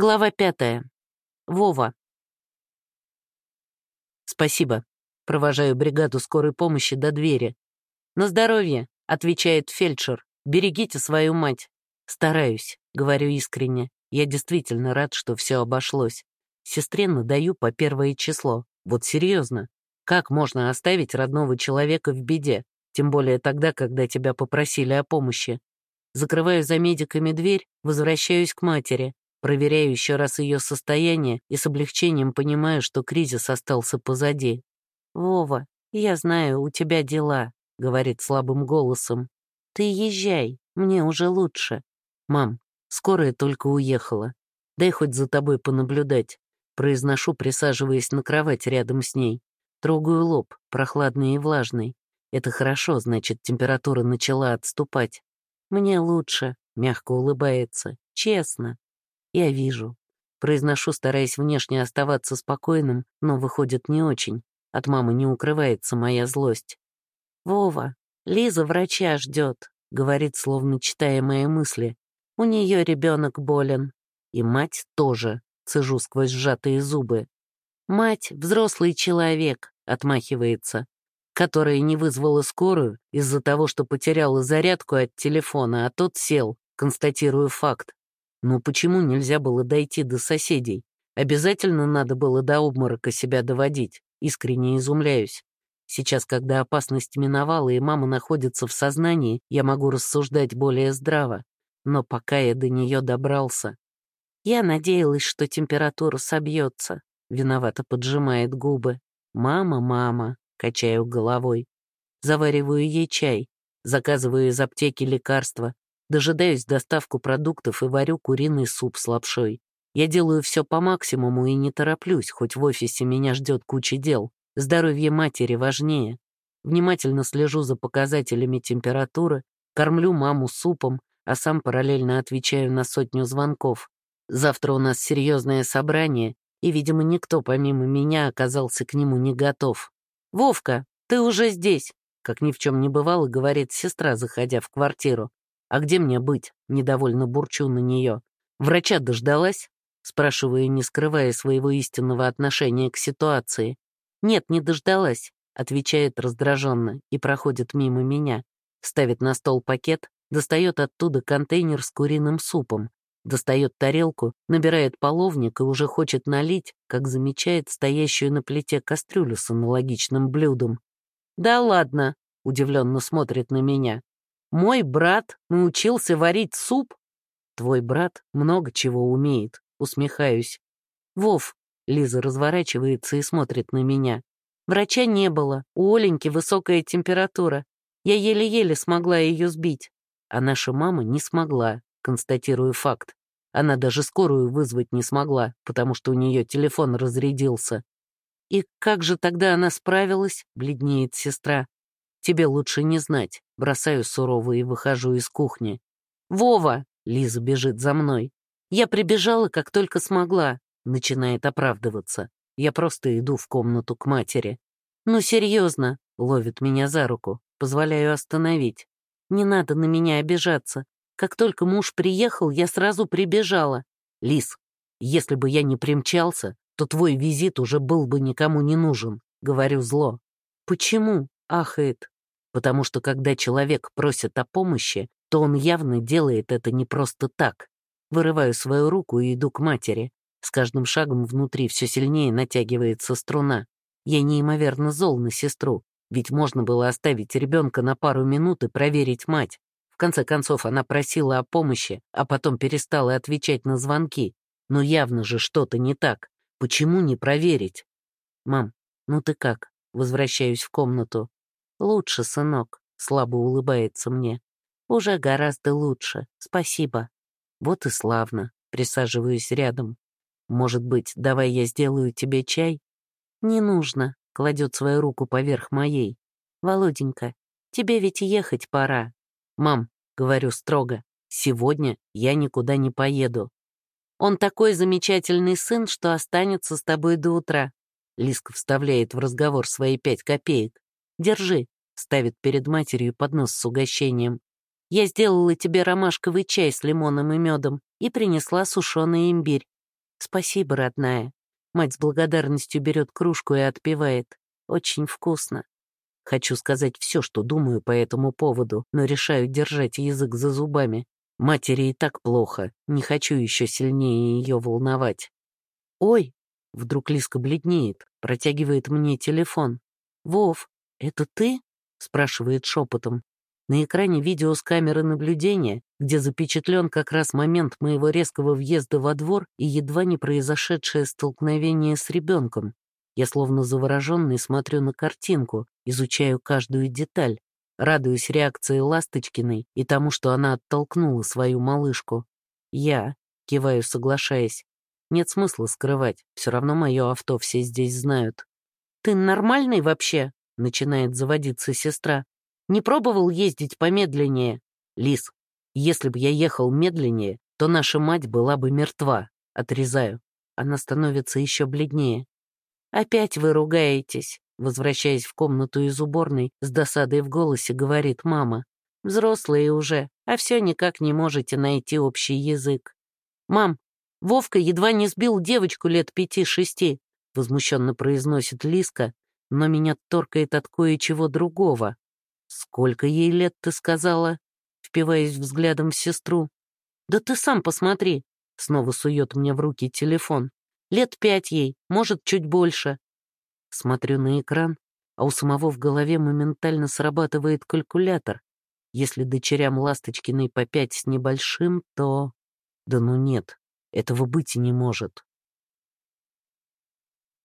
Глава пятая. Вова. Спасибо. Провожаю бригаду скорой помощи до двери. На здоровье, отвечает фельдшер. Берегите свою мать. Стараюсь, говорю искренне. Я действительно рад, что все обошлось. Сестре надаю по первое число. Вот серьезно. Как можно оставить родного человека в беде? Тем более тогда, когда тебя попросили о помощи. Закрываю за медиками дверь, возвращаюсь к матери. Проверяю еще раз ее состояние и с облегчением понимаю, что кризис остался позади. «Вова, я знаю, у тебя дела», — говорит слабым голосом. «Ты езжай, мне уже лучше». «Мам, скорая только уехала. Дай хоть за тобой понаблюдать». Произношу, присаживаясь на кровать рядом с ней. Трогаю лоб, прохладный и влажный. Это хорошо, значит, температура начала отступать. «Мне лучше», — мягко улыбается. «Честно». Я вижу. Произношу, стараясь внешне оставаться спокойным, но выходит не очень. От мамы не укрывается моя злость. «Вова, Лиза врача ждет», — говорит, словно читая мои мысли. «У нее ребенок болен. И мать тоже», — цежу сквозь сжатые зубы. «Мать — взрослый человек», — отмахивается, которая не вызвала скорую из-за того, что потеряла зарядку от телефона, а тот сел, констатирую факт. Но почему нельзя было дойти до соседей? Обязательно надо было до обморока себя доводить. Искренне изумляюсь. Сейчас, когда опасность миновала и мама находится в сознании, я могу рассуждать более здраво. Но пока я до нее добрался... Я надеялась, что температура собьется. Виновато поджимает губы. «Мама, мама», — качаю головой. Завариваю ей чай, заказываю из аптеки лекарства, Дожидаюсь доставку продуктов и варю куриный суп с лапшой. Я делаю все по максимуму и не тороплюсь, хоть в офисе меня ждет куча дел. Здоровье матери важнее. Внимательно слежу за показателями температуры, кормлю маму супом, а сам параллельно отвечаю на сотню звонков. Завтра у нас серьезное собрание, и, видимо, никто помимо меня оказался к нему не готов. «Вовка, ты уже здесь!» Как ни в чем не бывало, говорит сестра, заходя в квартиру. «А где мне быть?» — недовольно бурчу на нее. «Врача дождалась?» — спрашиваю, не скрывая своего истинного отношения к ситуации. «Нет, не дождалась», — отвечает раздраженно и проходит мимо меня. Ставит на стол пакет, достает оттуда контейнер с куриным супом, достает тарелку, набирает половник и уже хочет налить, как замечает стоящую на плите кастрюлю с аналогичным блюдом. «Да ладно», — удивленно смотрит на меня. Мой брат научился варить суп? Твой брат много чего умеет, усмехаюсь. Вов, Лиза разворачивается и смотрит на меня. Врача не было, у Оленьки высокая температура. Я еле-еле смогла ее сбить. А наша мама не смогла, констатирую факт. Она даже скорую вызвать не смогла, потому что у нее телефон разрядился. «И как же тогда она справилась?» — бледнеет сестра. Тебе лучше не знать. Бросаю сурово и выхожу из кухни. «Вова!» — Лиза бежит за мной. «Я прибежала, как только смогла», — начинает оправдываться. Я просто иду в комнату к матери. «Ну, серьезно», — ловит меня за руку. Позволяю остановить. «Не надо на меня обижаться. Как только муж приехал, я сразу прибежала. Лиз, если бы я не примчался, то твой визит уже был бы никому не нужен», — говорю зло. «Почему?» — ахает потому что когда человек просит о помощи, то он явно делает это не просто так. Вырываю свою руку и иду к матери. С каждым шагом внутри все сильнее натягивается струна. Я неимоверно зол на сестру, ведь можно было оставить ребенка на пару минут и проверить мать. В конце концов, она просила о помощи, а потом перестала отвечать на звонки. Но явно же что-то не так. Почему не проверить? «Мам, ну ты как?» Возвращаюсь в комнату. «Лучше, сынок», — слабо улыбается мне. «Уже гораздо лучше, спасибо». «Вот и славно», — присаживаюсь рядом. «Может быть, давай я сделаю тебе чай?» «Не нужно», — кладет свою руку поверх моей. «Володенька, тебе ведь ехать пора». «Мам», — говорю строго, — «сегодня я никуда не поеду». «Он такой замечательный сын, что останется с тобой до утра», — Лиска вставляет в разговор свои пять копеек. Держи», — ставит перед матерью поднос с угощением. «Я сделала тебе ромашковый чай с лимоном и медом и принесла сушеный имбирь. «Спасибо, родная». Мать с благодарностью берет кружку и отпивает. Очень вкусно. Хочу сказать все, что думаю по этому поводу, но решаю держать язык за зубами. Матери и так плохо, не хочу еще сильнее ее волновать. «Ой!» — вдруг Лиска бледнеет, протягивает мне телефон. «Вов, это ты?» — спрашивает шепотом. На экране видео с камеры наблюдения, где запечатлен как раз момент моего резкого въезда во двор и едва не произошедшее столкновение с ребенком. Я словно завороженный смотрю на картинку, изучаю каждую деталь, радуюсь реакции Ласточкиной и тому, что она оттолкнула свою малышку. Я, киваю, соглашаясь, нет смысла скрывать, все равно мое авто все здесь знают. «Ты нормальный вообще?» — начинает заводиться сестра. Не пробовал ездить помедленнее? Лис, если бы я ехал медленнее, то наша мать была бы мертва. Отрезаю. Она становится еще бледнее. Опять вы ругаетесь, возвращаясь в комнату из уборной, с досадой в голосе говорит мама. Взрослые уже, а все никак не можете найти общий язык. Мам, Вовка едва не сбил девочку лет пяти-шести, возмущенно произносит Лиска, но меня торкает от кое-чего другого. «Сколько ей лет, ты сказала?» Впиваясь взглядом в сестру. «Да ты сам посмотри!» Снова сует мне в руки телефон. «Лет пять ей, может, чуть больше». Смотрю на экран, а у самого в голове моментально срабатывает калькулятор. Если дочерям Ласточкиной по пять с небольшим, то... Да ну нет, этого быть и не может.